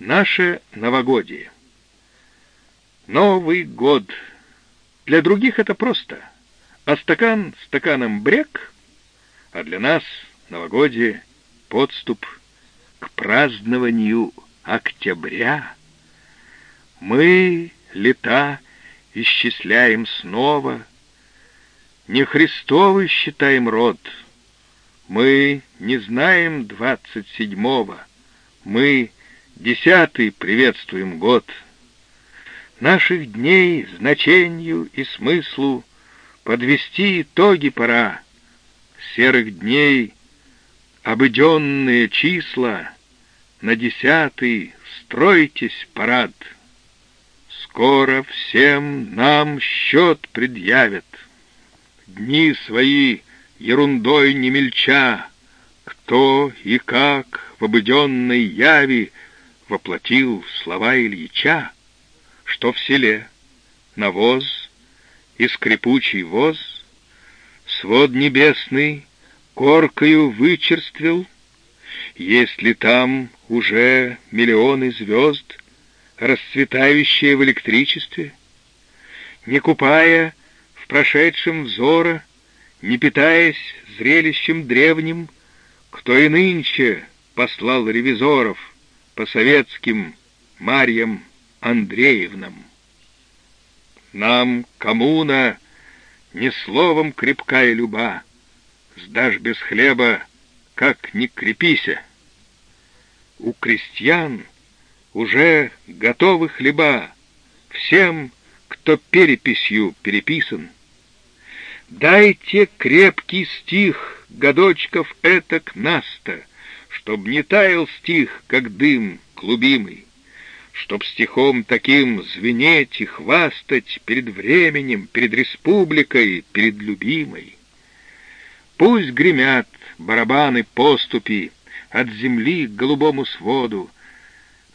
Наше новогодие. Новый год. Для других это просто. А стакан стаканом брек, а для нас новогодие — подступ к празднованию октября. Мы лета исчисляем снова, не Христовый считаем род. Мы не знаем двадцать седьмого, мы Десятый приветствуем год. Наших дней значению и смыслу Подвести итоги пора. Серых дней обыденные числа На десятый стройтесь парад. Скоро всем нам счет предъявят. Дни свои ерундой не мельча, Кто и как в обыденной яви воплотил слова Ильича, что в селе навоз и скрипучий воз свод небесный коркою вычерствил, если там уже миллионы звезд, расцветающие в электричестве, не купая в прошедшем взора, не питаясь зрелищем древним, кто и нынче послал ревизоров, по советским Марьям Андреевнам. Нам, коммуна, не словом крепкая люба, Сдашь без хлеба, как ни крепися. У крестьян уже готовы хлеба Всем, кто переписью переписан. Дайте крепкий стих годочков этак наста, Чтоб не таял стих, как дым клубимый, Чтоб стихом таким звенеть и хвастать Перед временем, перед республикой, перед любимой. Пусть гремят барабаны поступи От земли к голубому своду,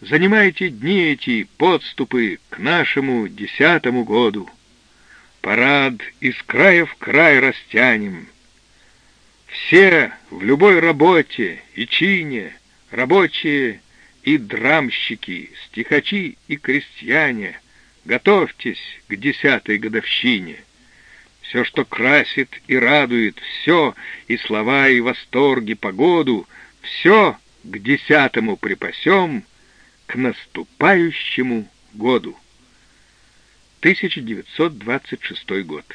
Занимайте дни эти подступы К нашему десятому году. Парад из края в край растянем — все в любой работе и чине, рабочие и драмщики, стихачи и крестьяне, готовьтесь к десятой годовщине. Все, что красит и радует, все, и слова, и восторги, погоду, все к десятому припасем, к наступающему году. 1926 год.